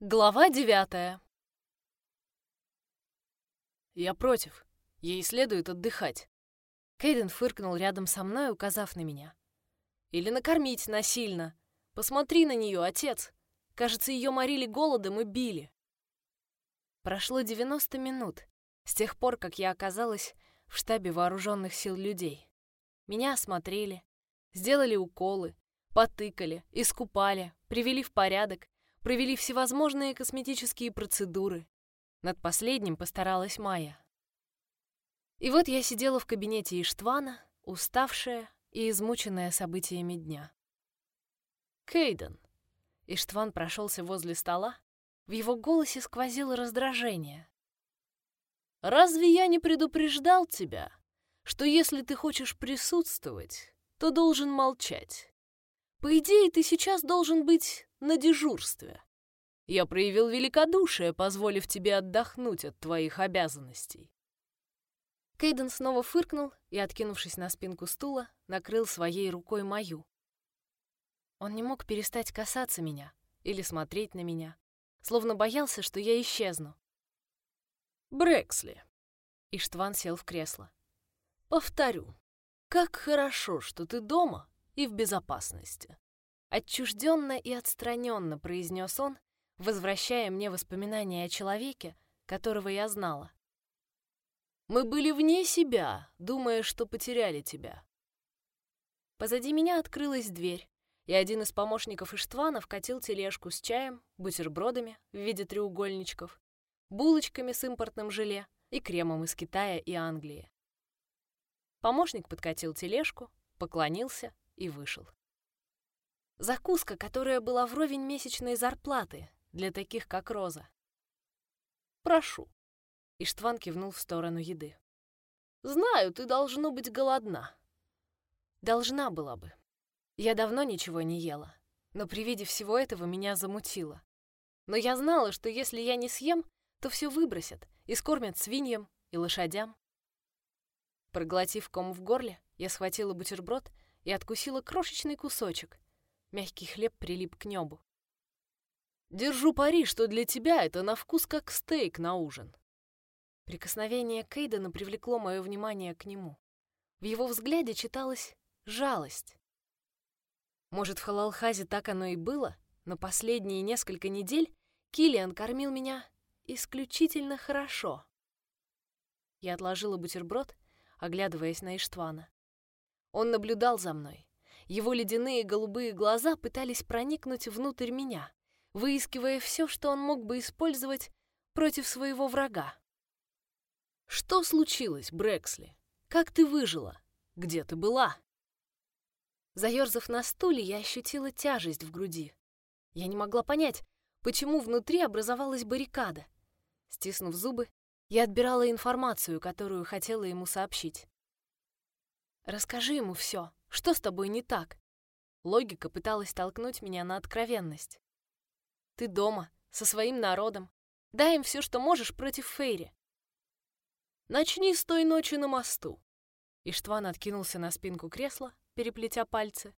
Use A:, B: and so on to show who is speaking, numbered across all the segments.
A: Глава девятая.
B: «Я против. Ей следует отдыхать».
A: Кейден фыркнул рядом со мной, указав на меня.
B: «Или накормить насильно. Посмотри на нее, отец. Кажется, ее морили голодом и били».
A: Прошло 90 минут с тех пор, как я оказалась в штабе вооруженных сил людей. Меня осмотрели, сделали уколы, потыкали, искупали, привели в порядок провели всевозможные косметические процедуры. Над последним постаралась Майя. И вот я сидела в кабинете Иштвана, уставшая и измученная событиями дня.
B: «Кейден!»
A: Иштван прошелся возле стола, в его голосе сквозило раздражение.
B: «Разве я не предупреждал тебя, что если ты хочешь присутствовать, то должен молчать? По идее, ты сейчас должен быть на дежурстве. Я проявил великодушие, позволив тебе отдохнуть от твоих обязанностей.
A: Кейден снова фыркнул и, откинувшись на спинку стула, накрыл своей рукой мою. Он не мог перестать касаться меня или смотреть на меня, словно боялся, что я исчезну.
B: «Брэксли!»
A: Иштван сел в кресло.
B: «Повторю, как хорошо, что ты дома и в безопасности.
A: Отчужденно и отстраненно произнес он, возвращая мне воспоминания о человеке, которого я знала.
B: Мы были вне себя, думая, что потеряли тебя.
A: Позади меня открылась дверь, и один из помощников Иштвана вкатил тележку с чаем, бутербродами в виде треугольничков, булочками с импортным желе и кремом из Китая и Англии. Помощник подкатил тележку, поклонился и вышел. Закуска, которая была вровень месячной зарплаты для таких, как Роза.
B: «Прошу».
A: Иштван кивнул в сторону еды.
B: «Знаю, ты должно быть голодна».
A: Должна была бы. Я давно ничего не ела, но при виде всего этого меня замутило. Но я знала, что если я не съем, то все выбросят и скормят свиньям и лошадям. Проглотив ком в горле, я схватила бутерброд и откусила крошечный кусочек, Мягкий хлеб прилип к небу.
B: «Держу пари, что для тебя это на вкус как стейк на ужин».
A: Прикосновение Кейдена привлекло мое внимание к нему. В его взгляде читалась жалость. Может, в Халалхазе так оно и было, но последние несколько недель Килиан кормил меня исключительно хорошо. Я отложила бутерброд, оглядываясь на Иштвана. Он наблюдал за мной, его ледяные голубые глаза пытались проникнуть внутрь меня, выискивая все, что он мог бы использовать против своего врага.
B: «Что случилось, Брэксли? Как ты выжила? Где ты была?»
A: Заерзав на стуле, я ощутила тяжесть в груди. Я не могла понять, почему внутри образовалась баррикада. Стиснув зубы, я отбирала информацию, которую хотела ему сообщить. «Расскажи ему все», что с тобой не так? Логика пыталась толкнуть меня на откровенность. Ты дома, со своим народом. Дай им все, что можешь против Фейри.
B: Начни с той ночи на мосту.
A: Иштван откинулся на спинку кресла, переплетя пальцы,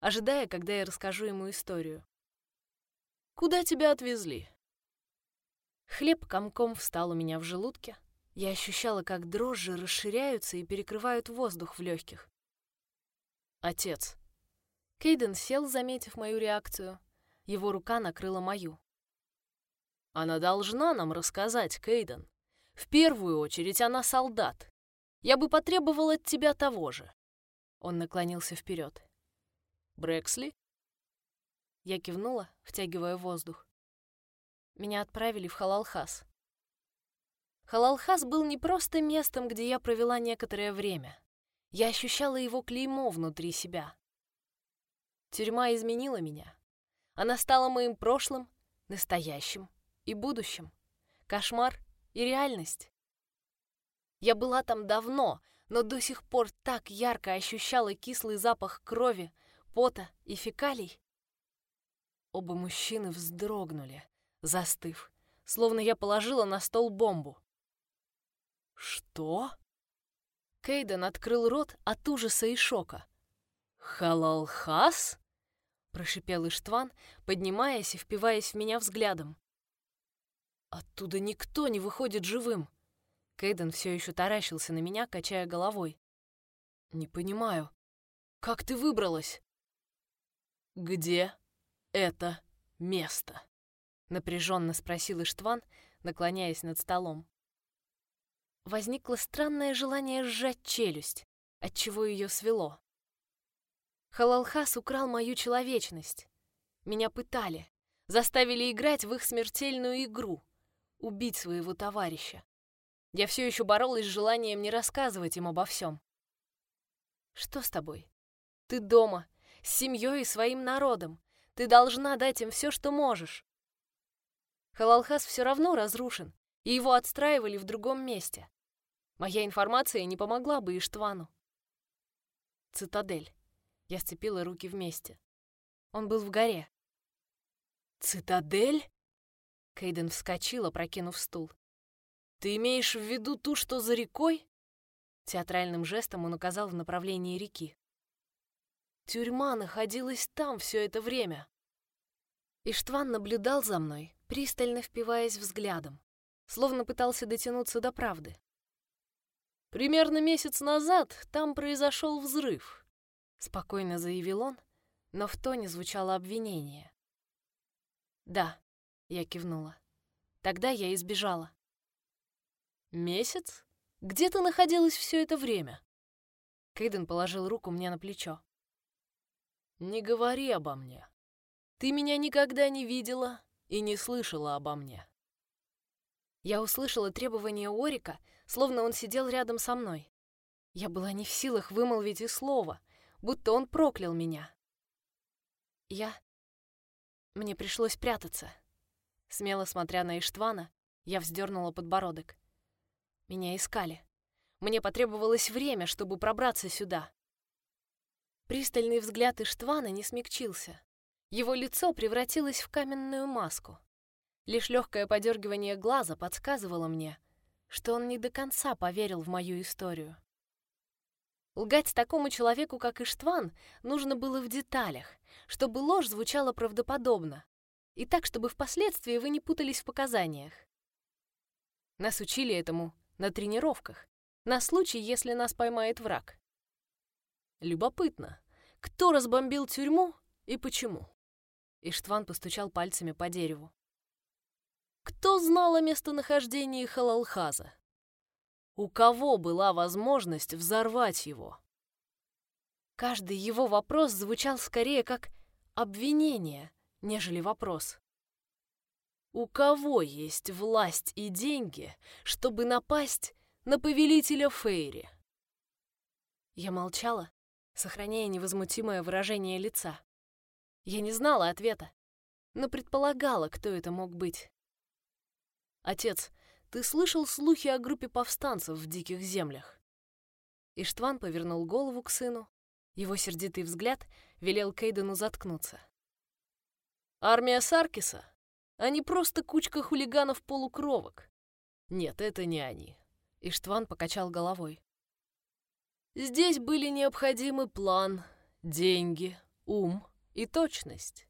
A: ожидая, когда я расскажу ему историю.
B: Куда тебя отвезли?
A: Хлеб комком встал у меня в желудке. Я ощущала, как дрожжи расширяются и перекрывают воздух в легких.
B: Отец.
A: Кейден сел, заметив мою реакцию. Его рука накрыла мою.
B: Она должна нам рассказать, Кейден. В первую очередь она солдат. Я бы потребовал от тебя того же.
A: Он наклонился вперед.
B: Брэксли?
A: Я кивнула, втягивая воздух. Меня отправили в Халалхас. Халалхас был не просто местом, где я провела некоторое время. Я ощущала его клеймо внутри себя. Тюрьма изменила меня. Она стала моим прошлым, настоящим и будущим. Кошмар и реальность. Я была там давно, но до сих пор так ярко ощущала кислый запах крови, пота и фекалий. Оба мужчины вздрогнули, застыв, словно я положила на стол бомбу.
B: «Что?»
A: Кейден открыл рот от ужаса и шока.
B: «Халалхас?»
A: — прошипел Иштван, поднимаясь и впиваясь в меня взглядом. Оттуда никто не выходит живым. Кейден все еще таращился на меня, качая головой. Не понимаю, как ты выбралась? Где это место? Напряженно спросил Иштван, наклоняясь над столом. Возникло странное желание сжать челюсть, отчего ее свело. Халалхас украл мою человечность. Меня пытали, заставили играть в их смертельную игру, убить своего товарища. Я все еще боролась с желанием не рассказывать им обо всем. Что с тобой? Ты дома, с семьей и своим народом. Ты должна дать им все, что можешь. Халалхас все равно разрушен, и его отстраивали в другом месте. Моя информация не помогла бы Иштвану. Цитадель. Я сцепила руки вместе. Он был в горе. «Цитадель?» Кейден вскочила, прокинув стул. «Ты имеешь в виду ту, что за рекой?» Театральным жестом он указал в направлении реки. «Тюрьма находилась там все это время». Иштван наблюдал за мной, пристально впиваясь взглядом, словно пытался дотянуться до правды. «Примерно месяц назад там произошел взрыв», — спокойно заявил он, но в тоне звучало обвинение. «Да», — я кивнула. «Тогда я избежала». «Месяц? Где ты находилась все это время?» Кейден положил руку мне на плечо. «Не говори обо мне. Ты меня никогда не видела и не слышала обо мне». Я услышала требование Орика, словно он сидел рядом со мной. Я была не в силах вымолвить и слова, будто он проклял меня. Я... Мне пришлось прятаться. Смело смотря на Иштвана, я вздернула подбородок. Меня искали. Мне потребовалось время, чтобы пробраться сюда. Пристальный взгляд Иштвана не смягчился. Его лицо превратилось в каменную маску. Лишь легкое подергивание глаза подсказывало мне, что он не до конца поверил в мою историю. Лгать такому человеку, как Иштван, нужно было в деталях, чтобы ложь звучала правдоподобно, и так, чтобы впоследствии вы не путались в показаниях. Нас учили этому на тренировках, на случай, если нас поймает враг. Любопытно, кто разбомбил тюрьму и почему? Иштван постучал пальцами по дереву. Кто знал о местонахождении Халалхаза? У кого была возможность взорвать его? Каждый его вопрос звучал скорее как обвинение, нежели вопрос. У кого есть власть и деньги, чтобы напасть на повелителя Фейри? Я молчала, сохраняя невозмутимое выражение лица. Я не знала ответа, но предполагала, кто это мог быть. «Отец, ты слышал слухи о группе повстанцев в диких землях?» Иштван повернул голову к сыну. Его сердитый взгляд велел Кейдену заткнуться. «Армия Саркиса? Они просто кучка хулиганов-полукровок. Нет, это не они. Иштван покачал головой. Здесь были необходимы план, деньги, ум и точность.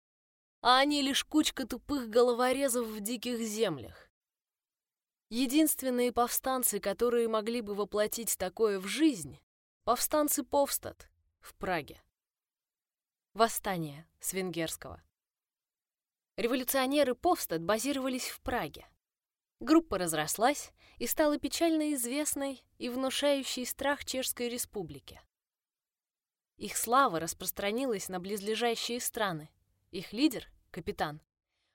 A: А они лишь кучка тупых головорезов в диких землях. Единственные повстанцы, которые могли бы воплотить такое в жизнь, повстанцы Повстад в Праге. Восстание с венгерского. Революционеры Повстад базировались в Праге. Группа разрослась и стала печально известной и внушающей страх Чешской Республики. Их слава распространилась на близлежащие страны. Их лидер, капитан,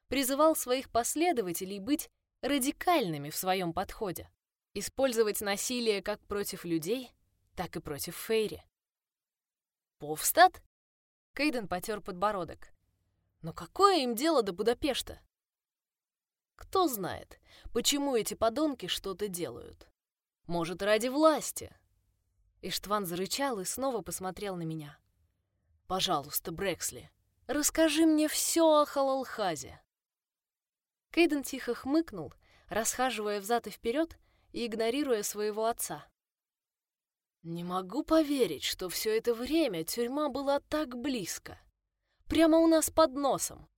A: призывал своих последователей быть радикальными в своем подходе, использовать насилие как против людей, так и против Фейри. «Повстад?» Кейден потер подбородок. Но какое им дело до Будапешта? Кто знает, почему эти подонки что-то делают. Может, ради власти. Иштван зарычал и снова посмотрел на меня. «Пожалуйста, Брексли, расскажи мне все о Халалхазе». Кейден тихо хмыкнул, расхаживая взад и вперед и игнорируя своего отца. «Не могу поверить, что все это время тюрьма была так близко. Прямо у нас под носом.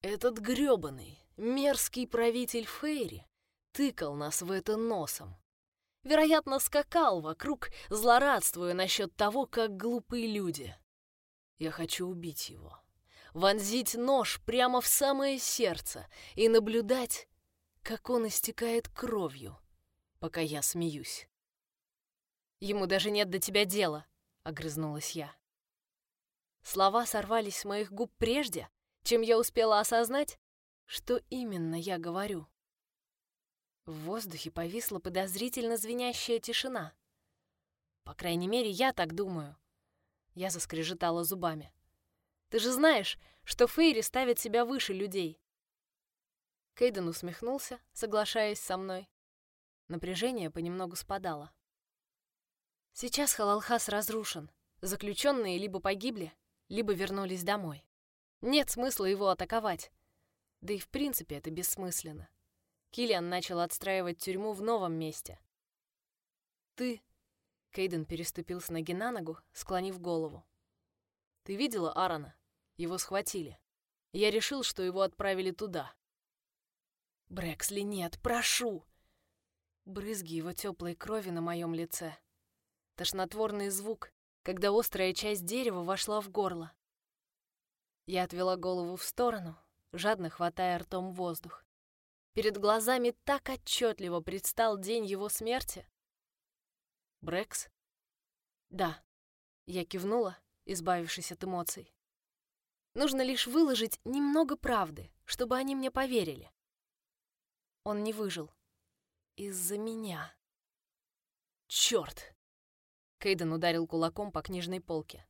A: Этот грёбаный, мерзкий правитель Фейри тыкал нас в это носом. Вероятно, скакал вокруг, злорадствуя насчет того, как глупые люди. Я хочу убить его, вонзить нож прямо в самое сердце и наблюдать, как он истекает кровью, пока я смеюсь. Ему даже нет до тебя дела, огрызнулась я. Слова сорвались с моих губ прежде, чем я успела осознать, что именно я говорю. В воздухе повисла подозрительно звенящая тишина. По крайней мере, я так думаю. Я заскрежетала зубами. Ты же знаешь, что Фейри ставят себя выше людей. Кейден усмехнулся, соглашаясь со мной. Напряжение понемногу спадало. Сейчас Халалхас разрушен. Заключенные либо погибли, либо вернулись домой. Нет смысла его атаковать. Да и в принципе это бессмысленно. Киллиан начал отстраивать тюрьму в новом месте. «Ты...» — Кейден переступил с ноги на ногу, склонив голову. «Ты видела Аарона? Его схватили. Я решил, что его отправили туда». «Брэксли, нет, прошу!» Брызги его теплой крови на моем лице. Тошнотворный звук, когда острая часть дерева вошла в горло. Я отвела голову в сторону, жадно хватая ртом воздух. Перед глазами так отчетливо предстал день его смерти. Брекс? Да. Я кивнула, избавившись от эмоций. Нужно лишь выложить немного правды, чтобы они мне поверили. Он не выжил. Из-за меня. Черт! Кейден ударил кулаком по книжной полке.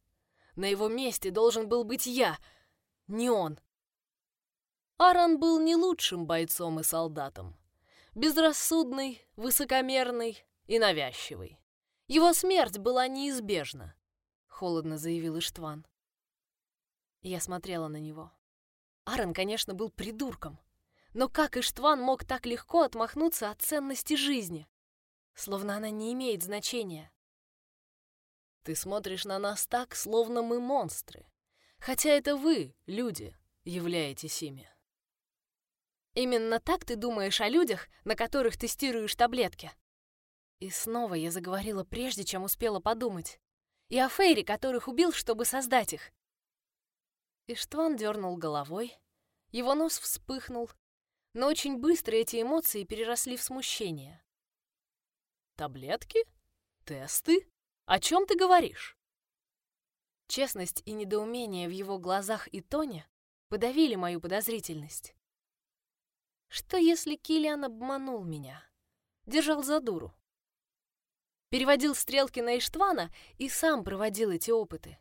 A: На его месте должен был быть я, не он. Аран был не лучшим бойцом и солдатом. Безрассудный, высокомерный и навязчивый. Его смерть была неизбежна, холодно заявил Иштван. Я смотрела на него. Аран, конечно, был придурком. Но как Иштван мог так легко отмахнуться от ценности жизни? Словно она не имеет значения. Ты смотришь на нас так, словно мы монстры. Хотя это вы, люди, являетесь ими. Именно так ты думаешь о людях, на которых тестируешь таблетки? И снова я заговорила прежде, чем успела подумать. И о Фейре, которых убил, чтобы создать их. Иштван дернул головой, его нос вспыхнул, но очень быстро эти эмоции переросли в смущение. «Таблетки? Тесты?» О чем ты говоришь?» Честность и недоумение в его глазах и тоне подавили мою подозрительность. Что если Килиан обманул меня? Держал за дуру. Переводил стрелки на Иштвана и сам проводил эти опыты.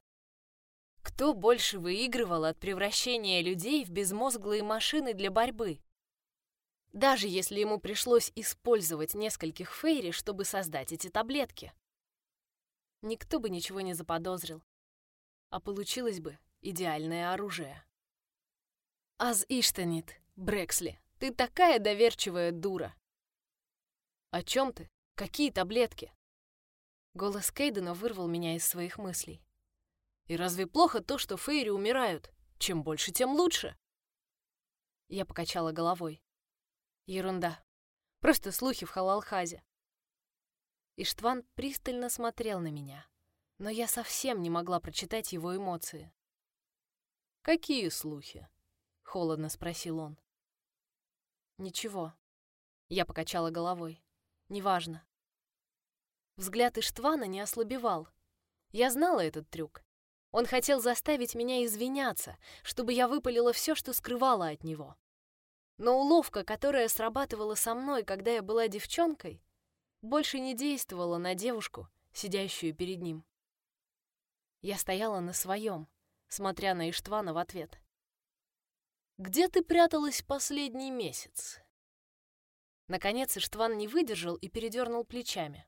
A: Кто больше выигрывал от превращения людей в безмозглые машины для борьбы? Даже если ему пришлось использовать нескольких фейри, чтобы создать эти таблетки никто бы ничего не заподозрил. А получилось бы идеальное оружие. Аз Иштанит, Брексли, ты такая доверчивая дура. О чем ты? Какие таблетки? Голос Кейдена вырвал меня из своих мыслей. И разве плохо то, что Фейри умирают? Чем больше, тем лучше. Я покачала головой. Ерунда. Просто слухи в Халалхазе. Иштван пристально смотрел на меня, но я совсем не могла прочитать его эмоции. «Какие слухи?» — холодно спросил он. «Ничего». Я покачала головой. «Неважно». Взгляд Иштвана не ослабевал. Я знала этот трюк. Он хотел заставить меня извиняться, чтобы я выпалила все, что скрывала от него. Но уловка, которая срабатывала со мной, когда я была девчонкой, больше не действовала на девушку, сидящую перед ним. Я стояла на своем, смотря на Иштвана в ответ. «Где ты пряталась последний месяц?» Наконец Иштван не выдержал и передернул плечами.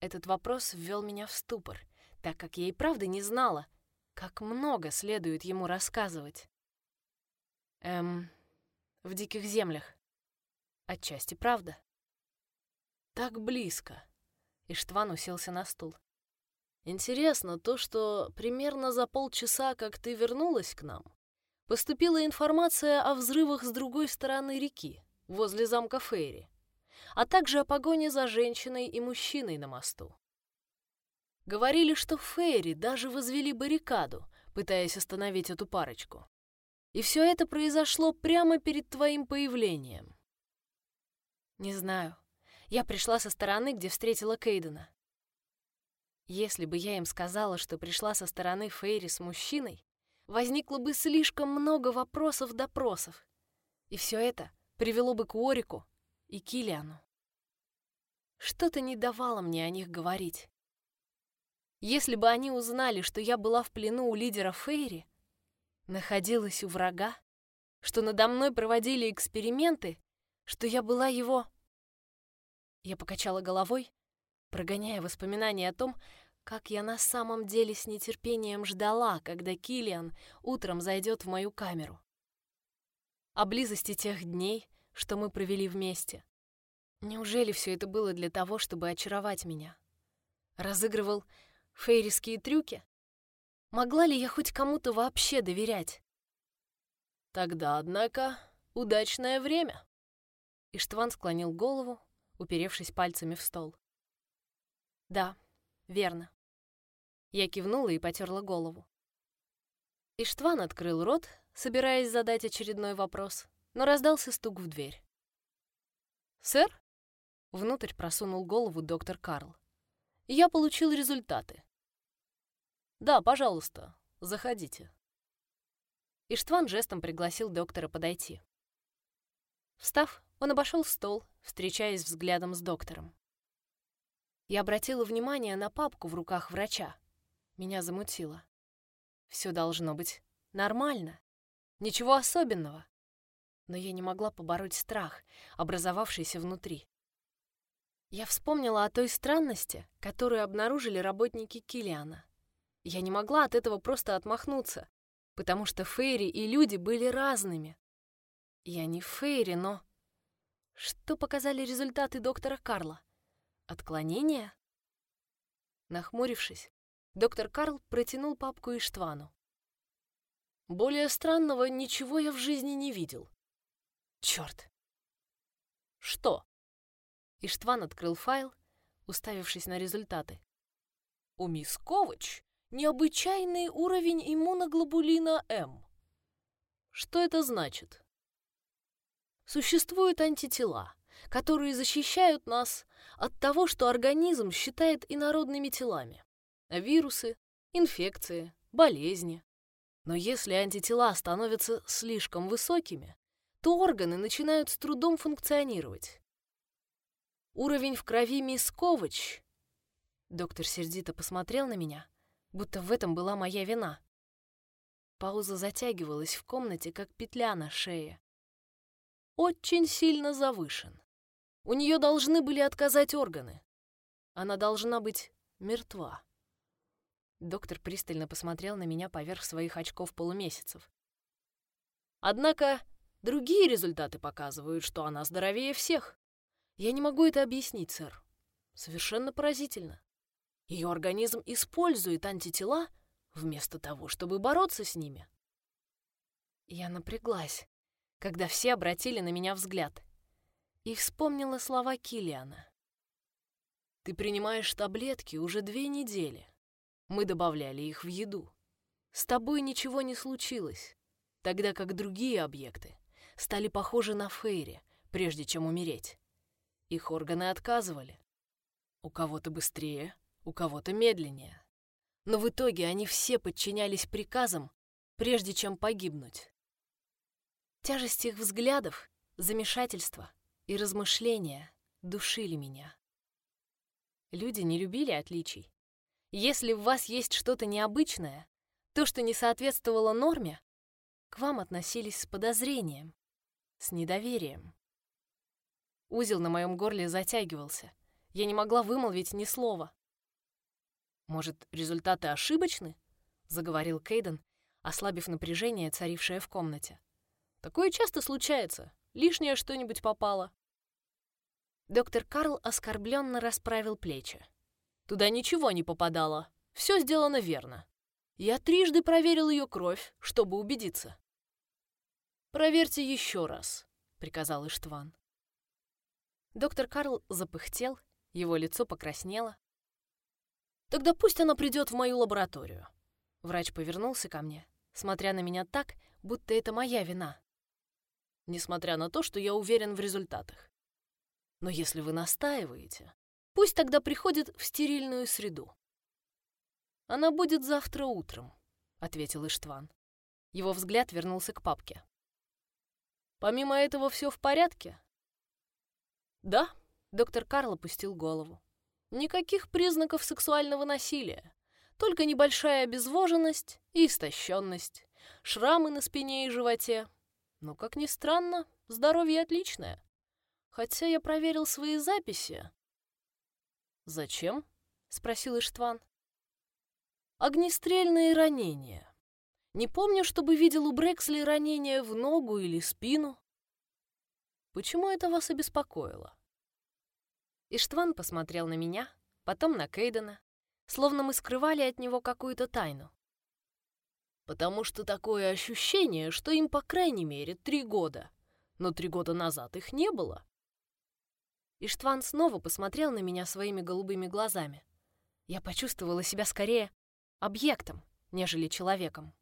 A: Этот вопрос ввел меня в ступор, так как я и правда не знала, как много следует ему рассказывать. Эм, в диких землях. Отчасти правда. Так близко. Иштван уселся на стул. Интересно то, что примерно за полчаса, как ты вернулась к нам, поступила информация о взрывах с другой стороны реки, возле замка Фейри, а также о погоне за женщиной и мужчиной на мосту. Говорили, что Фейри даже возвели баррикаду, пытаясь остановить эту парочку. И все это произошло прямо перед твоим появлением. Не знаю. Я пришла со стороны, где встретила Кейдена. Если бы я им сказала, что пришла со стороны Фейри с мужчиной, возникло бы слишком много вопросов-допросов. И все это привело бы к Уорику и Килиану. Что-то не давало мне о них говорить. Если бы они узнали, что я была в плену у лидера Фейри, находилась у врага, что надо мной проводили эксперименты, что я была его... Я покачала головой, прогоняя воспоминания о том, как я на самом деле с нетерпением ждала, когда Килиан утром зайдет в мою камеру. О близости тех дней, что мы провели вместе. Неужели все это было для того, чтобы очаровать меня? Разыгрывал фейриские трюки? Могла ли я хоть кому-то вообще доверять? Тогда, однако, удачное время. Иштван склонил голову, уперевшись пальцами в стол. Да, верно. Я кивнула и потерла голову. Иштван открыл рот, собираясь задать очередной вопрос, но раздался стук в дверь. «Сэр?» — внутрь просунул голову доктор Карл. «Я получил результаты». «Да, пожалуйста, заходите». Иштван жестом пригласил доктора подойти. Встав, он обошел стол, встречаясь взглядом с доктором. Я обратила внимание на папку в руках врача. Меня замутило. Все должно быть нормально. Ничего особенного. Но я не могла побороть страх, образовавшийся внутри. Я вспомнила о той странности, которую обнаружили работники Килиана. Я не могла от этого просто отмахнуться, потому что Фейри и люди были разными. Я не Фейри, но... Что показали результаты доктора Карла? Отклонение? Нахмурившись, доктор Карл протянул папку Иштвану. Более странного ничего я в жизни не видел. Черт! Что? Иштван открыл файл, уставившись на результаты. У мисс Ковач необычайный уровень иммуноглобулина М. Что это значит? Существуют антитела, которые защищают нас от того, что организм считает инородными телами. Вирусы, инфекции, болезни. Но если антитела становятся слишком высокими, то органы начинают с трудом функционировать. Уровень в крови мисс Ковач... Доктор сердито посмотрел на меня, будто в этом была моя вина. Пауза затягивалась в комнате, как петля на шее. Очень сильно завышен. У нее должны были отказать органы. Она должна быть мертва. Доктор пристально посмотрел на меня поверх своих очков полумесяцев. Однако другие результаты показывают, что она здоровее всех. Я не могу это объяснить, сэр. Совершенно поразительно. Ее организм использует антитела вместо того, чтобы бороться с ними. Я напряглась, когда все обратили на меня взгляд и вспомнила слова Килиана. «Ты принимаешь таблетки уже две недели. Мы добавляли их в еду. С тобой ничего не случилось, тогда как другие объекты стали похожи на Фейри, прежде чем умереть. Их органы отказывали. У кого-то быстрее, у кого-то медленнее. Но в итоге они все подчинялись приказам, прежде чем погибнуть. Тяжесть их взглядов, замешательство — и размышления душили меня. Люди не любили отличий. Если в вас есть что-то необычное, то, что не соответствовало норме, к вам относились с подозрением, с недоверием. Узел на моем горле затягивался. Я не могла вымолвить ни слова. «Может, результаты ошибочны?» — заговорил Кейден, ослабив напряжение, царившее в комнате. «Такое часто случается. Лишнее что-нибудь попало. Доктор Карл оскорбленно расправил плечи. Туда ничего не попадало. Все сделано верно. Я трижды проверил ее кровь, чтобы убедиться.
B: «Проверьте еще раз», — приказал Иштван.
A: Доктор Карл запыхтел, его лицо покраснело.
B: «Тогда пусть она придет в мою лабораторию».
A: Врач повернулся ко мне, смотря на меня так, будто это моя вина.
B: Несмотря на то, что я уверен в результатах. Но если вы настаиваете, пусть тогда приходит в стерильную среду. Она будет завтра утром, ответил Иштван.
A: Его взгляд вернулся к папке.
B: Помимо этого все в порядке?
A: Да, доктор Карл опустил голову.
B: Никаких признаков сексуального насилия. Только небольшая обезвоженность и истощенность, шрамы на спине и животе. Но, как ни странно, здоровье отличное. Хотя я проверил свои записи.
A: «Зачем?» — спросил Иштван.
B: «Огнестрельные ранения. Не помню, чтобы видел у Брексли ранения в ногу или спину. Почему это вас обеспокоило?»
A: Иштван посмотрел на меня, потом на Кейдена, словно мы скрывали от него какую-то тайну.
B: «Потому что такое ощущение, что им по крайней мере три года, но три года назад их не было».
A: Иштван снова посмотрел на меня своими голубыми глазами. Я почувствовала себя скорее объектом, нежели человеком.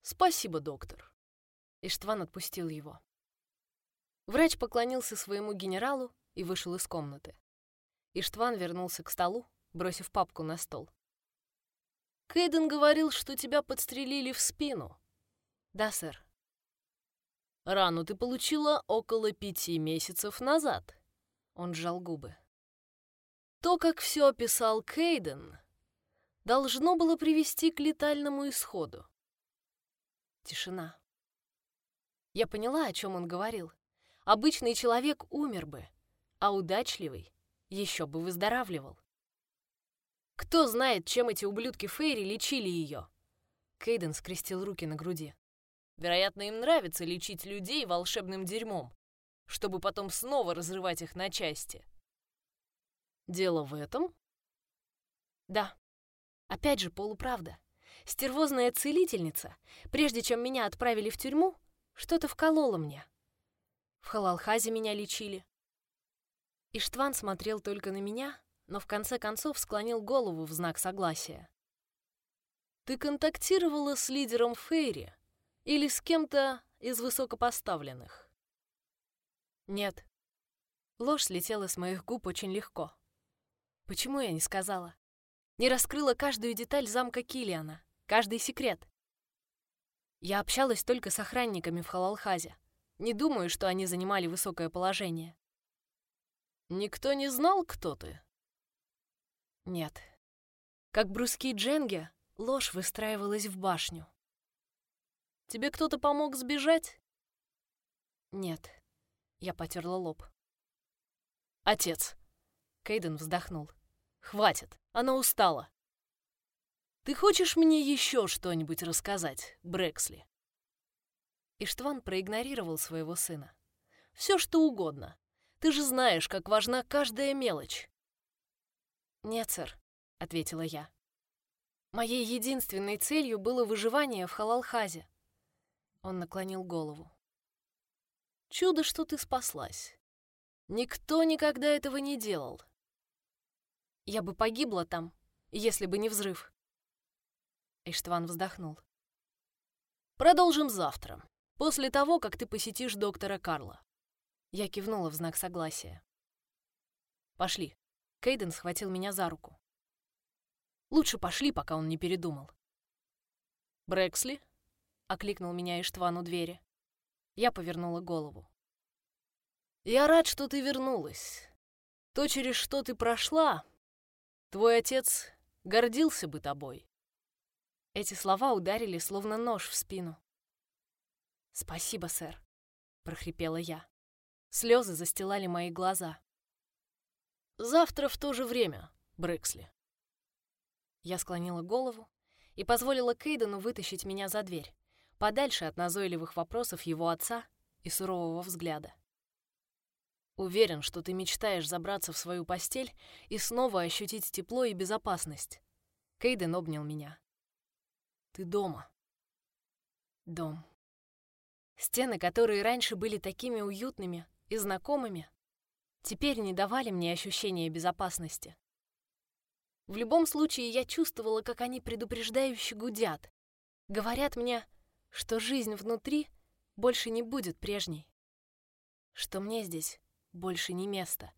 B: «Спасибо, доктор».
A: Иштван отпустил его. Врач поклонился своему генералу и вышел из комнаты. Иштван вернулся к столу, бросив папку на стол.
B: «Кейден говорил, что тебя подстрелили в спину».
A: «Да, сэр».
B: «Рану ты получила около пяти месяцев назад».
A: Он сжал губы.
B: То, как все описал Кейден, должно было привести к летальному исходу.
A: Тишина. Я поняла, о чем он говорил. Обычный человек умер бы, а удачливый еще бы выздоравливал. Кто знает, чем эти ублюдки Фейри лечили ее? Кейден скрестил руки на груди.
B: Вероятно, им нравится лечить людей волшебным дерьмом, чтобы потом снова разрывать их на части. Дело в этом?
A: Да. Опять же, полуправда. Стервозная целительница, прежде чем меня отправили в тюрьму, что-то вколола мне. В Халалхазе меня лечили. Иштван смотрел только на меня, но в конце концов склонил голову в знак согласия.
B: «Ты контактировала с лидером Фейри или с кем-то из высокопоставленных?»
A: «Нет». Ложь слетела с моих губ очень легко. Почему я не сказала? Не раскрыла каждую деталь замка Килиана, каждый секрет. Я общалась только с охранниками в Халалхазе. Не думаю, что они занимали высокое положение.
B: Никто не знал, кто ты?
A: Нет. Как бруски Дженге, ложь выстраивалась в башню.
B: Тебе кто-то помог сбежать?
A: Нет. Я потерла лоб.
B: Отец. Кейден вздохнул. Хватит, она устала. Ты хочешь мне еще что-нибудь рассказать, Брэксли?
A: Иштван проигнорировал своего сына.
B: Все, что угодно. Ты же знаешь, как важна каждая мелочь.
A: «Нет, сэр», — ответила я. «Моей единственной целью было выживание в Халалхазе». Он наклонил голову.
B: «Чудо, что ты спаслась. Никто никогда этого не делал».
A: «Я бы погибла там, если бы не взрыв». Иштван вздохнул.
B: «Продолжим завтра, после того, как ты посетишь доктора Карла».
A: Я кивнула в знак согласия.
B: «Пошли».
A: Кейден схватил меня за руку.
B: «Лучше пошли, пока он не передумал». «Брэксли?» — окликнул меня Иштван у двери.
A: Я повернула голову.
B: «Я рад, что ты вернулась. То, через что ты прошла, твой отец гордился бы тобой».
A: Эти слова ударили, словно нож в спину. «Спасибо, сэр», — прохрипела я. Слезы застилали мои глаза.
B: Завтра в то же время, Брэксли.
A: Я склонила голову и позволила Кейдену вытащить меня за дверь, подальше от назойливых вопросов его отца и сурового взгляда.
B: Уверен, что ты мечтаешь забраться в свою постель и снова ощутить тепло и безопасность.
A: Кейден обнял меня.
B: Ты дома.
A: Дом. Стены, которые раньше были такими уютными и знакомыми, теперь не давали мне ощущения безопасности. В любом случае, я чувствовала, как они предупреждающе гудят. Говорят мне, что жизнь внутри больше не будет прежней. Что мне здесь больше не место.